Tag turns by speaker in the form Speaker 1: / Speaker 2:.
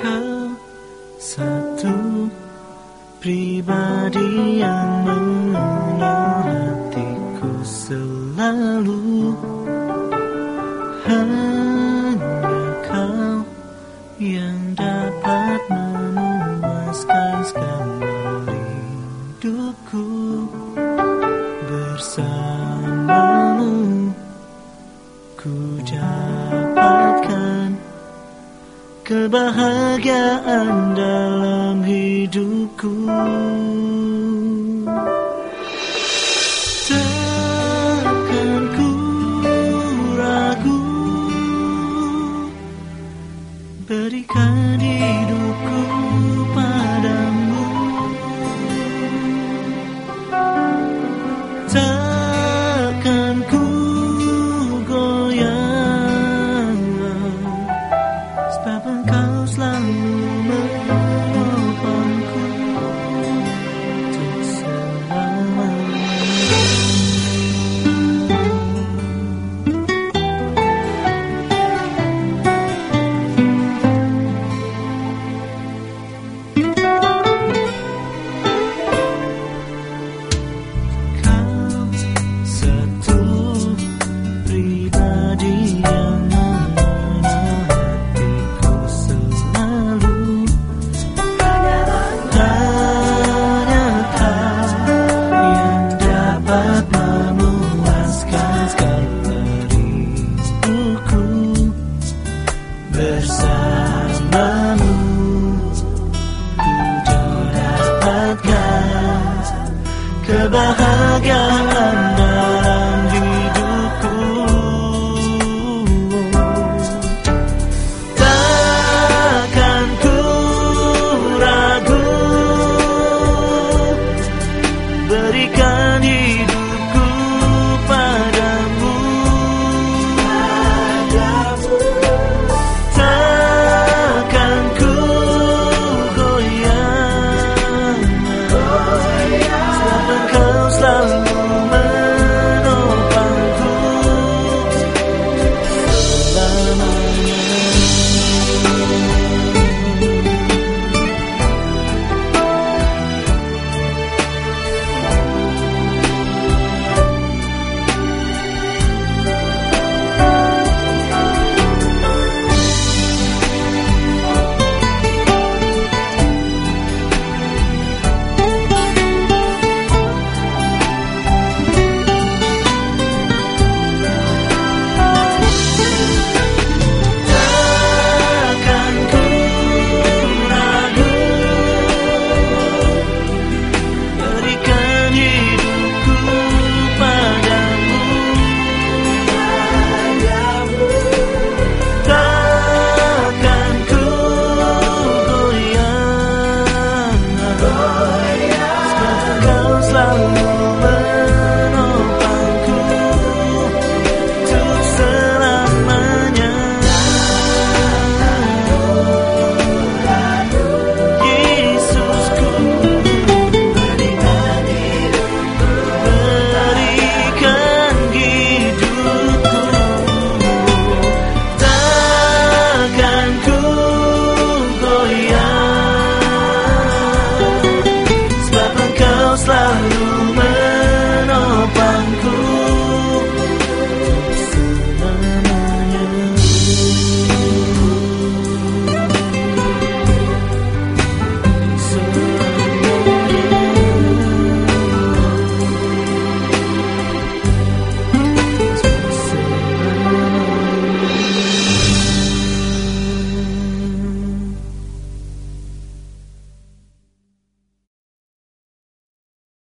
Speaker 1: kau satu pribadi yang mengenal hatiku selalu. Hanya kau yang dapat memuaskan segala rinduku. Bersamamu ku dapatkan kebahagiaan kebahagiaan dalam hidupku. Takkan ku ragu. Berikan hidupku. bersamamu. Untuk dapatkan kebahagiaan.